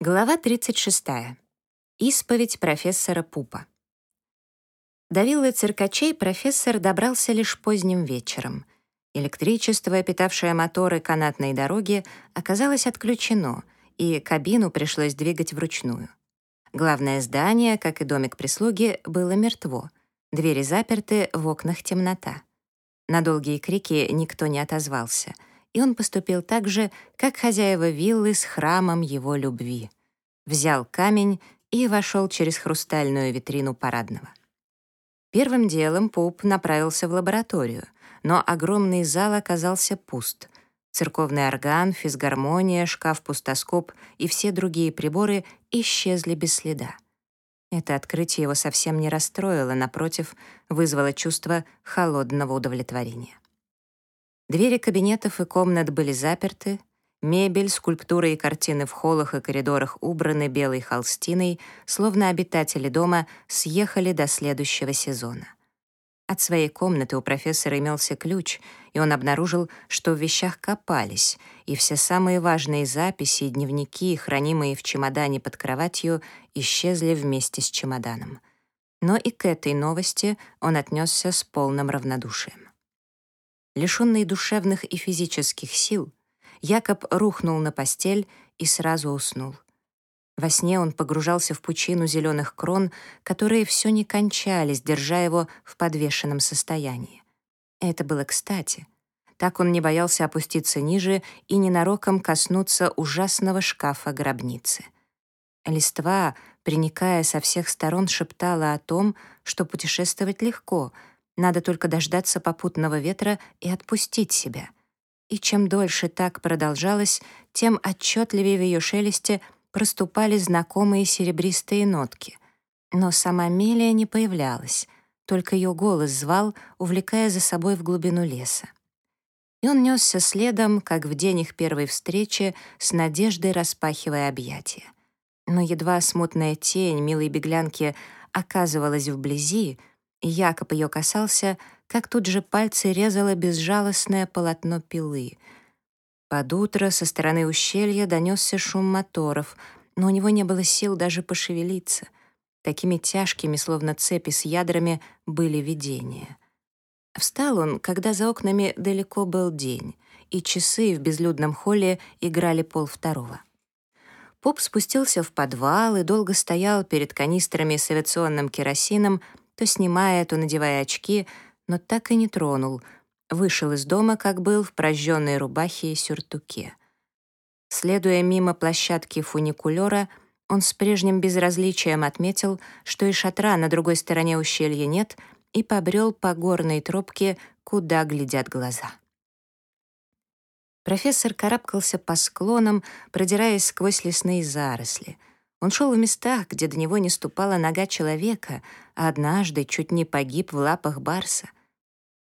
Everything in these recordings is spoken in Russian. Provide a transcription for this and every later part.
Глава 36. Исповедь профессора Пупа. До виллы циркачей профессор добрался лишь поздним вечером. Электричество, питавшее моторы канатной дороги, оказалось отключено, и кабину пришлось двигать вручную. Главное здание, как и домик прислуги, было мертво. Двери заперты, в окнах темнота. На долгие крики никто не отозвался — и он поступил так же, как хозяева виллы с храмом его любви. Взял камень и вошел через хрустальную витрину парадного. Первым делом Пуп направился в лабораторию, но огромный зал оказался пуст. Церковный орган, физгармония, шкаф-пустоскоп и все другие приборы исчезли без следа. Это открытие его совсем не расстроило, напротив, вызвало чувство холодного удовлетворения. Двери кабинетов и комнат были заперты, мебель, скульптуры и картины в холлах и коридорах убраны белой холстиной, словно обитатели дома съехали до следующего сезона. От своей комнаты у профессора имелся ключ, и он обнаружил, что в вещах копались, и все самые важные записи и дневники, хранимые в чемодане под кроватью, исчезли вместе с чемоданом. Но и к этой новости он отнесся с полным равнодушием. Лишенный душевных и физических сил, Якоб рухнул на постель и сразу уснул. Во сне он погружался в пучину зеленых крон, которые все не кончались, держа его в подвешенном состоянии. Это было кстати. Так он не боялся опуститься ниже и ненароком коснуться ужасного шкафа гробницы. Листва, приникая со всех сторон, шептала о том, что путешествовать легко — надо только дождаться попутного ветра и отпустить себя. И чем дольше так продолжалось, тем отчетливее в ее шелесте проступали знакомые серебристые нотки. Но сама Мелия не появлялась, только ее голос звал, увлекая за собой в глубину леса. И он несся следом, как в день их первой встречи, с надеждой распахивая объятия. Но едва смутная тень милой беглянки оказывалась вблизи, Якоб ее касался, как тут же пальцы резало безжалостное полотно пилы. Под утро со стороны ущелья донесся шум моторов, но у него не было сил даже пошевелиться. Такими тяжкими, словно цепи с ядрами, были видения. Встал он, когда за окнами далеко был день, и часы в безлюдном холле играли полвторого. Поп спустился в подвал и долго стоял перед канистрами с авиационным керосином, то снимая, то надевая очки, но так и не тронул. Вышел из дома, как был, в прожженной рубахе и сюртуке. Следуя мимо площадки фуникулера, он с прежним безразличием отметил, что и шатра на другой стороне ущелья нет, и побрел по горной тропке, куда глядят глаза. Профессор карабкался по склонам, продираясь сквозь лесные заросли — он шел в местах, где до него не ступала нога человека, а однажды чуть не погиб в лапах барса.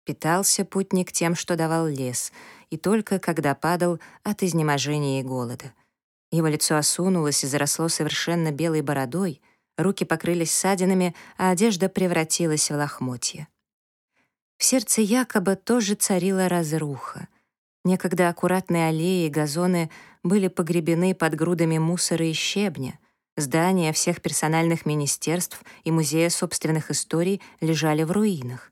Питался путник тем, что давал лес, и только когда падал от изнеможения и голода. Его лицо осунулось и заросло совершенно белой бородой, руки покрылись ссадинами, а одежда превратилась в лохмотья. В сердце Якоба тоже царила разруха. Некогда аккуратные аллеи и газоны были погребены под грудами мусора и щебня, Здания всех персональных министерств и музея собственных историй лежали в руинах.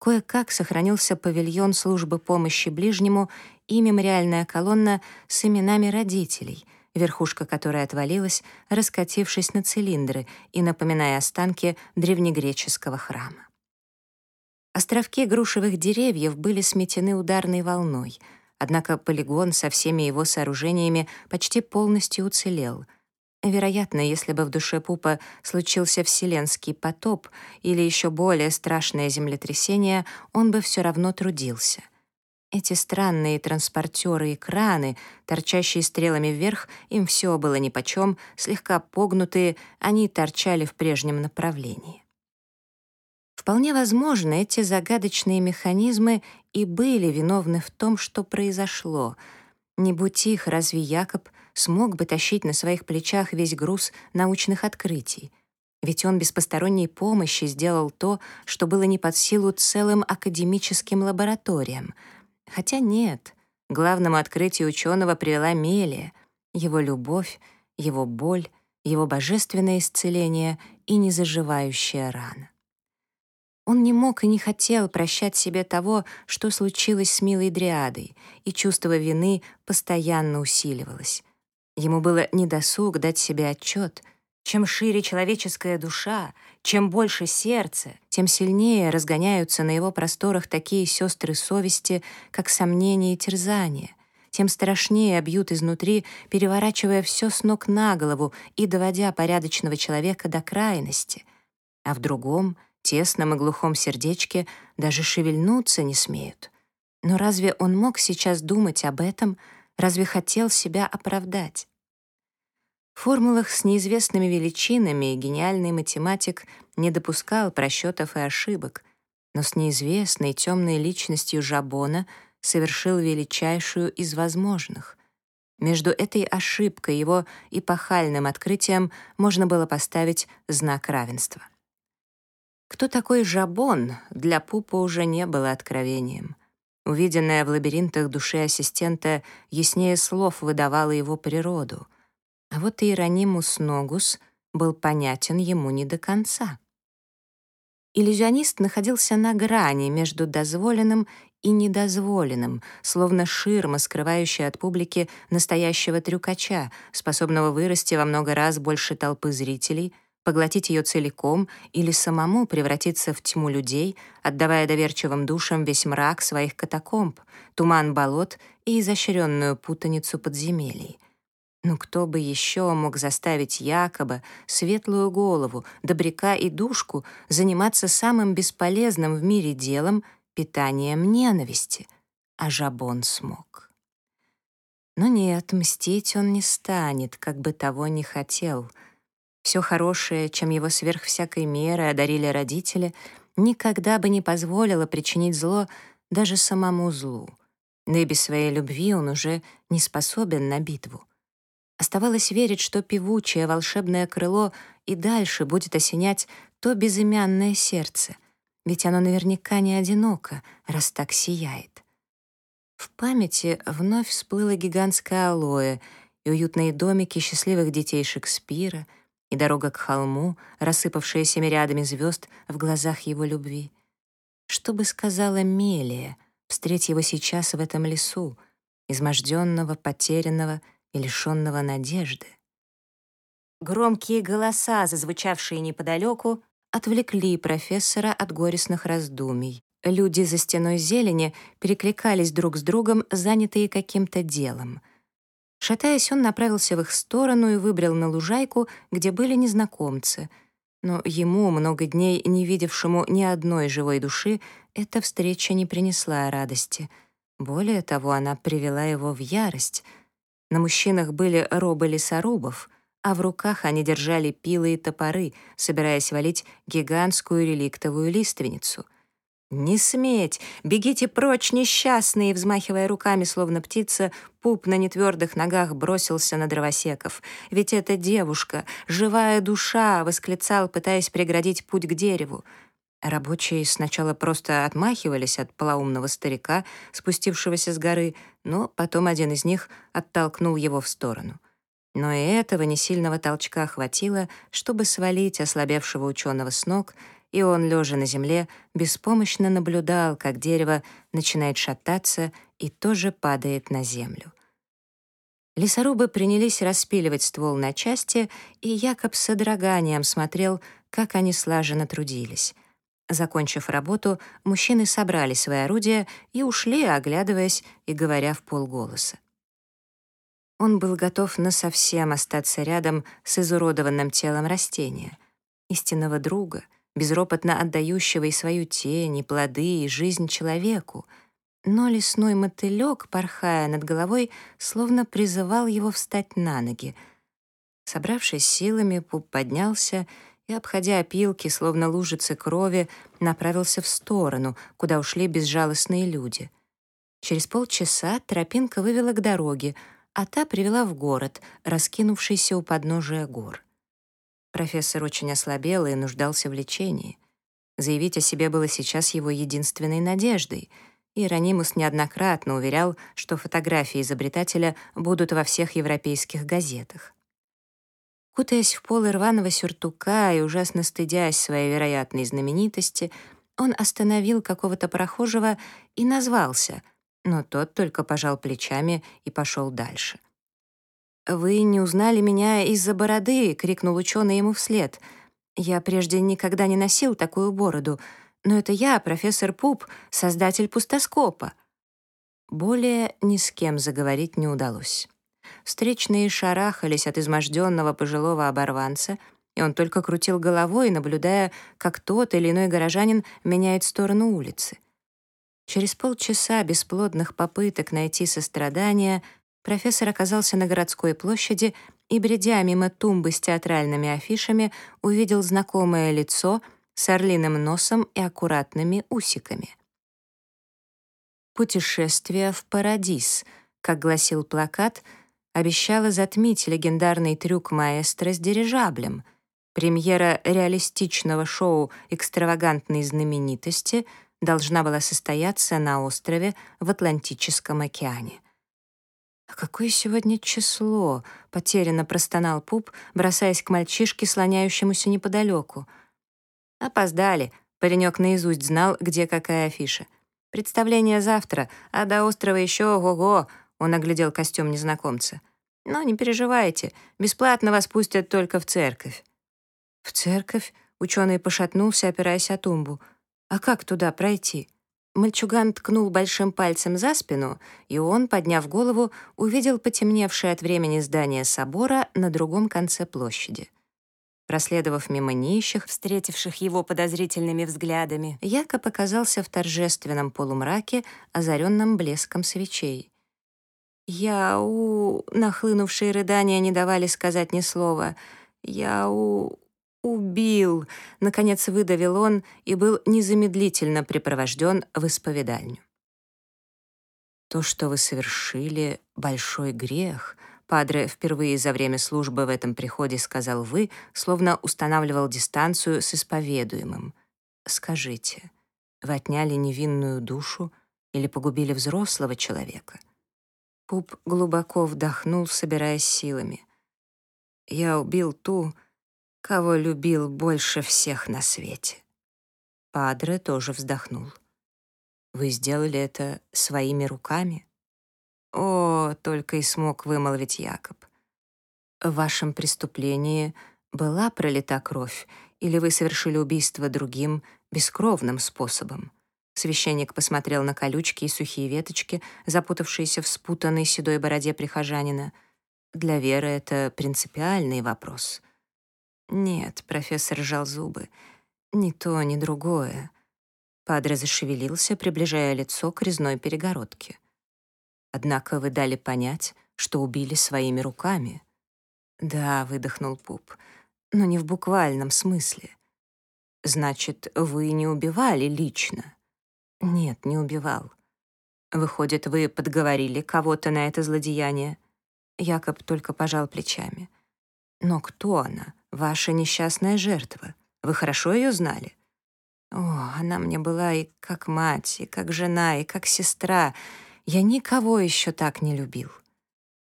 Кое-как сохранился павильон службы помощи ближнему и мемориальная колонна с именами родителей, верхушка которой отвалилась, раскатившись на цилиндры и напоминая останки древнегреческого храма. Островки грушевых деревьев были сметены ударной волной, однако полигон со всеми его сооружениями почти полностью уцелел — Вероятно, если бы в душе Пупа случился вселенский потоп или еще более страшное землетрясение, он бы все равно трудился. Эти странные транспортеры и краны, торчащие стрелами вверх, им все было нипочем, слегка погнутые, они торчали в прежнем направлении. Вполне возможно, эти загадочные механизмы и были виновны в том, что произошло. Не будь их, разве Якоб — смог бы тащить на своих плечах весь груз научных открытий. Ведь он без посторонней помощи сделал то, что было не под силу целым академическим лабораториям. Хотя нет, главному открытию ученого привела Мелия, его любовь, его боль, его божественное исцеление и незаживающая рана. Он не мог и не хотел прощать себе того, что случилось с милой Дриадой, и чувство вины постоянно усиливалось. Ему было недосуг дать себе отчет. Чем шире человеческая душа, чем больше сердце, тем сильнее разгоняются на его просторах такие сестры совести, как сомнение и терзание, тем страшнее бьют изнутри, переворачивая все с ног на голову и доводя порядочного человека до крайности. А в другом — тесном и глухом сердечке даже шевельнуться не смеют. Но разве он мог сейчас думать об этом? Разве хотел себя оправдать? В формулах с неизвестными величинами гениальный математик не допускал просчетов и ошибок, но с неизвестной темной личностью Жабона совершил величайшую из возможных. Между этой ошибкой, его эпохальным открытием можно было поставить знак равенства. Кто такой Жабон, для Пупа уже не было откровением. Увиденное в лабиринтах души ассистента яснее слов выдавало его природу. А вот Иеронимус Ногус был понятен ему не до конца. Иллюзионист находился на грани между дозволенным и недозволенным, словно ширма, скрывающая от публики настоящего трюкача, способного вырасти во много раз больше толпы зрителей — поглотить ее целиком или самому превратиться в тьму людей, отдавая доверчивым душам весь мрак своих катакомб, туман болот и изощренную путаницу подземелий. Но кто бы еще мог заставить якобы светлую голову, добряка и душку заниматься самым бесполезным в мире делом — питанием ненависти? А Жабон смог. Но нет, мстить он не станет, как бы того не хотел — все хорошее, чем его сверх всякой меры одарили родители, никогда бы не позволило причинить зло даже самому злу. Да и без своей любви он уже не способен на битву. Оставалось верить, что певучее волшебное крыло и дальше будет осенять то безымянное сердце, ведь оно наверняка не одиноко, раз так сияет. В памяти вновь всплыло гигантское алоэ и уютные домики счастливых детей Шекспира — и дорога к холму, рассыпавшаяся рядами звезд в глазах его любви. Что бы сказала Мелия, встреть его сейчас в этом лесу, изможденного, потерянного и лишенного надежды? Громкие голоса, зазвучавшие неподалеку, отвлекли профессора от горестных раздумий. Люди за стеной зелени перекликались друг с другом, занятые каким-то делом — Шатаясь, он направился в их сторону и выбрал на лужайку, где были незнакомцы. Но ему, много дней не видевшему ни одной живой души, эта встреча не принесла радости. Более того, она привела его в ярость. На мужчинах были робы лесорубов, а в руках они держали пилы и топоры, собираясь валить гигантскую реликтовую лиственницу. «Не сметь! Бегите прочь, несчастные!» Взмахивая руками, словно птица, пуп на нетвердых ногах бросился на дровосеков. «Ведь это девушка, живая душа!» — восклицал, пытаясь преградить путь к дереву. Рабочие сначала просто отмахивались от полоумного старика, спустившегося с горы, но потом один из них оттолкнул его в сторону. Но и этого несильного толчка хватило, чтобы свалить ослабевшего ученого с ног — и он, лежа на земле, беспомощно наблюдал, как дерево начинает шататься и тоже падает на землю. Лесорубы принялись распиливать ствол на части, и Якоб с содроганием смотрел, как они слаженно трудились. Закончив работу, мужчины собрали свои орудия и ушли, оглядываясь и говоря в полголоса. Он был готов насовсем остаться рядом с изуродованным телом растения, истинного друга — безропотно отдающего и свою тень, и плоды, и жизнь человеку. Но лесной мотылек, порхая над головой, словно призывал его встать на ноги. Собравшись силами, Пуп поднялся и, обходя опилки, словно лужицы крови, направился в сторону, куда ушли безжалостные люди. Через полчаса тропинка вывела к дороге, а та привела в город, раскинувшийся у подножия гор. Профессор очень ослабел и нуждался в лечении. Заявить о себе было сейчас его единственной надеждой. Иеронимус неоднократно уверял, что фотографии изобретателя будут во всех европейских газетах. Кутаясь в полы рваного сюртука и ужасно стыдясь своей вероятной знаменитости, он остановил какого-то прохожего и назвался, но тот только пожал плечами и пошел дальше. «Вы не узнали меня из-за бороды!» — крикнул ученый ему вслед. «Я прежде никогда не носил такую бороду, но это я, профессор Пуп, создатель пустоскопа». Более ни с кем заговорить не удалось. Встречные шарахались от изможденного пожилого оборванца, и он только крутил головой, наблюдая, как тот или иной горожанин меняет сторону улицы. Через полчаса бесплодных попыток найти сострадание профессор оказался на городской площади и, бредя мимо тумбы с театральными афишами, увидел знакомое лицо с орлиным носом и аккуратными усиками. «Путешествие в Парадис», как гласил плакат — обещала затмить легендарный трюк маэстро с дирижаблем. Премьера реалистичного шоу экстравагантной знаменитости должна была состояться на острове в Атлантическом океане. «А какое сегодня число?» — потерянно простонал Пуп, бросаясь к мальчишке, слоняющемуся неподалеку. «Опоздали», — паренек наизусть знал, где какая афиша. «Представление завтра, а до острова еще ого-го», он оглядел костюм незнакомца. «Но не переживайте, бесплатно вас пустят только в церковь». «В церковь?» — ученый пошатнулся, опираясь о тумбу. «А как туда пройти?» Мальчуган ткнул большим пальцем за спину, и он, подняв голову, увидел потемневшее от времени здание собора на другом конце площади. Проследовав мимо нищих, встретивших его подозрительными взглядами, Якоб оказался в торжественном полумраке, озаренном блеском свечей. Я у... Нахлынувшие рыдания не давали сказать ни слова. Я у... убил. Наконец выдавил он и был незамедлительно припровожден в исповедальню. То, что вы совершили, — большой грех. Падре впервые за время службы в этом приходе сказал вы, словно устанавливал дистанцию с исповедуемым. Скажите, вы отняли невинную душу или погубили взрослого человека — Пуп глубоко вдохнул, собираясь силами. «Я убил ту, кого любил больше всех на свете». Падре тоже вздохнул. «Вы сделали это своими руками?» «О!» — только и смог вымолвить Якоб. «В вашем преступлении была пролита кровь, или вы совершили убийство другим, бескровным способом?» Священник посмотрел на колючки и сухие веточки, запутавшиеся в спутанной седой бороде прихожанина. Для Веры это принципиальный вопрос. Нет, профессор сжал зубы. Ни то, ни другое. Падре зашевелился, приближая лицо к резной перегородке. Однако вы дали понять, что убили своими руками. Да, выдохнул Пуп, но не в буквальном смысле. Значит, вы не убивали лично. Нет, не убивал. Выходит, вы подговорили кого-то на это злодеяние? Якоб только пожал плечами. Но кто она? Ваша несчастная жертва. Вы хорошо ее знали? О, она мне была и как мать, и как жена, и как сестра. Я никого еще так не любил.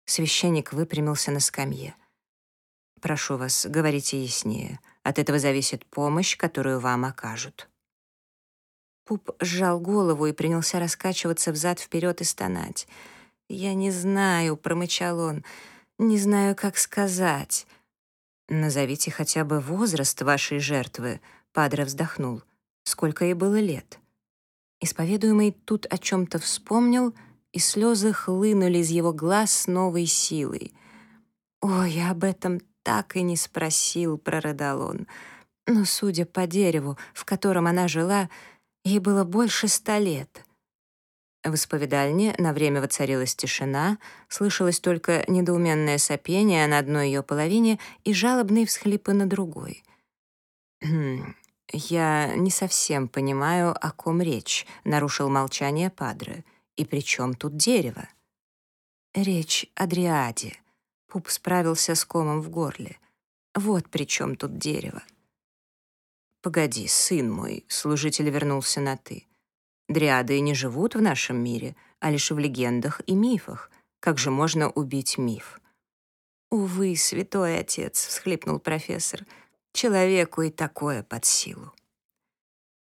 Священник выпрямился на скамье. «Прошу вас, говорите яснее. От этого зависит помощь, которую вам окажут». Пуп сжал голову и принялся раскачиваться взад-вперед и стонать. «Я не знаю», — промычал он, — «не знаю, как сказать». «Назовите хотя бы возраст вашей жертвы», — Падре вздохнул. «Сколько ей было лет?» Исповедуемый тут о чем-то вспомнил, и слезы хлынули из его глаз с новой силой. «О, я об этом так и не спросил», — прорыдал он. «Но, судя по дереву, в котором она жила, — Ей было больше ста лет. В исповедальне на время воцарилась тишина, слышалось только недоуменное сопение на одной ее половине и жалобные всхлипы на другой. «Хм, «Я не совсем понимаю, о ком речь», — нарушил молчание Падре. «И при чем тут дерево?» «Речь о Дриаде». Пуп справился с комом в горле. «Вот при чем тут дерево». «Погоди, сын мой», — служитель вернулся на «ты». «Дриады не живут в нашем мире, а лишь в легендах и мифах. Как же можно убить миф?» «Увы, святой отец», — всхлипнул профессор, — «человеку и такое под силу».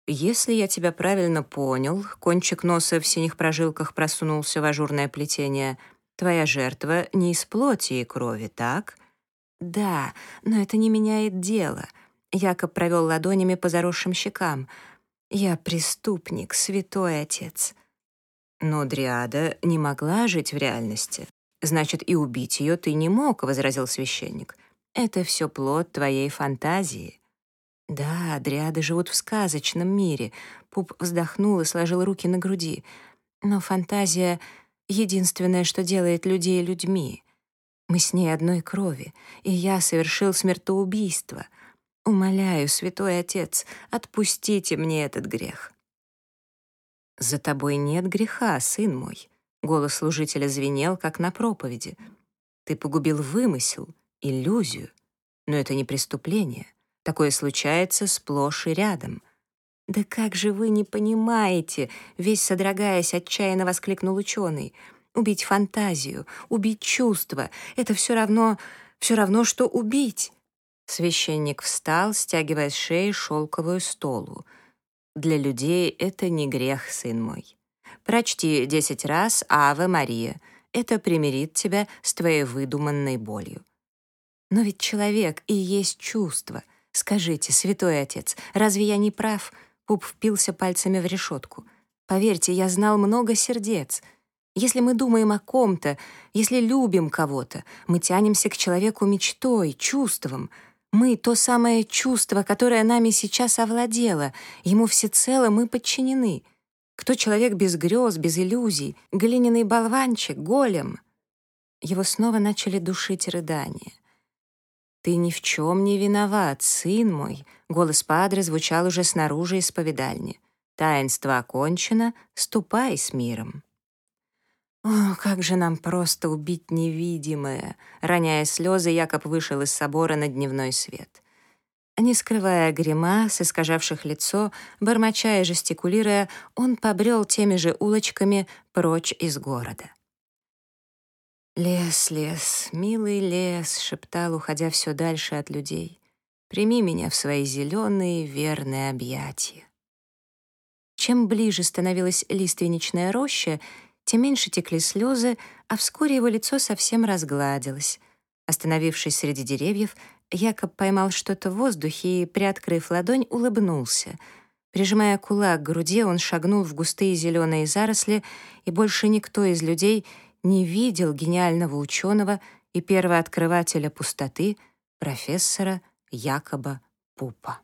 «Если я тебя правильно понял», — кончик носа в синих прожилках просунулся в ажурное плетение, «твоя жертва не из плоти и крови, так?» «Да, но это не меняет дело», — Якоб провел ладонями по заросшим щекам. «Я преступник, святой отец». Но Дриада не могла жить в реальности. «Значит, и убить ее ты не мог», — возразил священник. «Это все плод твоей фантазии». «Да, дриады живут в сказочном мире», — Пуп вздохнул и сложил руки на груди. «Но фантазия — единственное, что делает людей людьми. Мы с ней одной крови, и я совершил смертоубийство. Умоляю, святой отец, отпустите мне этот грех». «За тобой нет греха, сын мой», — голос служителя звенел, как на проповеди. «Ты погубил вымысел, иллюзию, но это не преступление. Такое случается сплошь и рядом». «Да как же вы не понимаете?» — весь содрогаясь, отчаянно воскликнул ученый. «Убить фантазию, убить чувства — это все равно, все равно, что убить». Священник встал, стягивая с шеи шелковую столу — для людей это не грех, сын мой. Прочти десять раз «Аве Мария». Это примирит тебя с твоей выдуманной болью. Но ведь человек и есть чувство. Скажите, святой отец, разве я не прав? Пуп впился пальцами в решетку. Поверьте, я знал много сердец. Если мы думаем о ком-то, если любим кого-то, мы тянемся к человеку мечтой, чувством — мы — то самое чувство, которое нами сейчас овладело, ему всецело мы подчинены. Кто человек без грез, без иллюзий, глиняный болванчик, голем? Его снова начали душить рыдания. «Ты ни в чем не виноват, сын мой», — голос Падре звучал уже снаружи исповедальни. «Таинство окончено, ступай с миром». «О, как же нам просто убить невидимое!» Роняя слезы, Якоб вышел из собора на дневной свет. Не скрывая гримас, искажавших лицо, бормоча и жестикулируя, он побрел теми же улочками прочь из города. «Лес, лес, милый лес», — шептал, уходя все дальше от людей, «прими меня в свои зеленые верные объятия». Чем ближе становилась лиственничная роща, тем меньше текли слезы, а вскоре его лицо совсем разгладилось. Остановившись среди деревьев, Якоб поймал что-то в воздухе и, приоткрыв ладонь, улыбнулся. Прижимая кулак к груди, он шагнул в густые зеленые заросли, и больше никто из людей не видел гениального ученого и первооткрывателя пустоты, профессора Якоба Пупа.